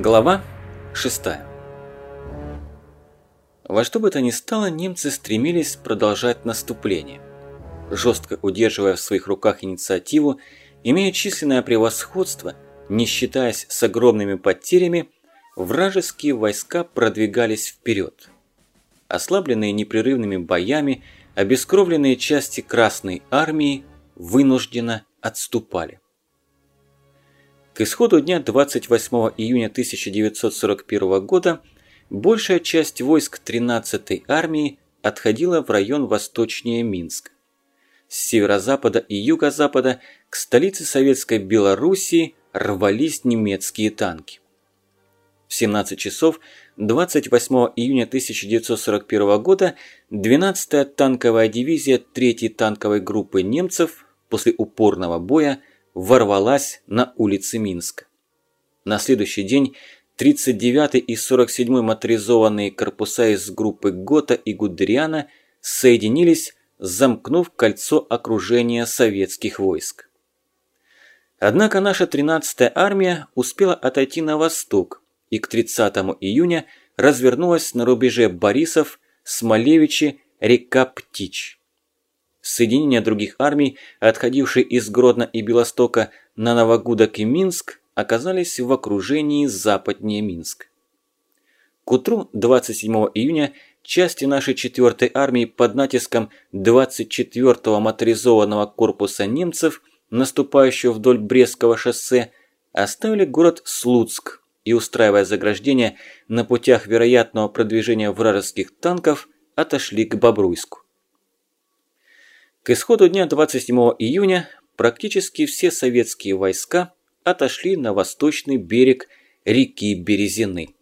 Глава 6 Во что бы то ни стало, немцы стремились продолжать наступление. Жестко удерживая в своих руках инициативу, имея численное превосходство, не считаясь с огромными потерями, вражеские войска продвигались вперед. Ослабленные непрерывными боями, обескровленные части Красной Армии вынужденно отступали. К исходу дня 28 июня 1941 года большая часть войск 13-й армии отходила в район восточнее Минска. С северо-запада и юго-запада к столице Советской Белоруссии рвались немецкие танки. В 17 часов 28 июня 1941 года 12-я танковая дивизия 3-й танковой группы немцев после упорного боя ворвалась на улицы Минска. На следующий день 39-й и 47-й моторизованные корпуса из группы Гота и Гудериана соединились, замкнув кольцо окружения советских войск. Однако наша 13-я армия успела отойти на восток и к 30 июня развернулась на рубеже Борисов, Смолевичи, река Птич. Соединения других армий, отходившие из Гродно и Белостока на Новогудок и Минск, оказались в окружении западнее Минск. К утру 27 июня части нашей 4-й армии под натиском 24-го моторизованного корпуса немцев, наступающего вдоль Брестского шоссе, оставили город Слуцк и, устраивая заграждение на путях вероятного продвижения вражеских танков, отошли к Бобруйску. К исходу дня 27 июня практически все советские войска отошли на восточный берег реки Березины.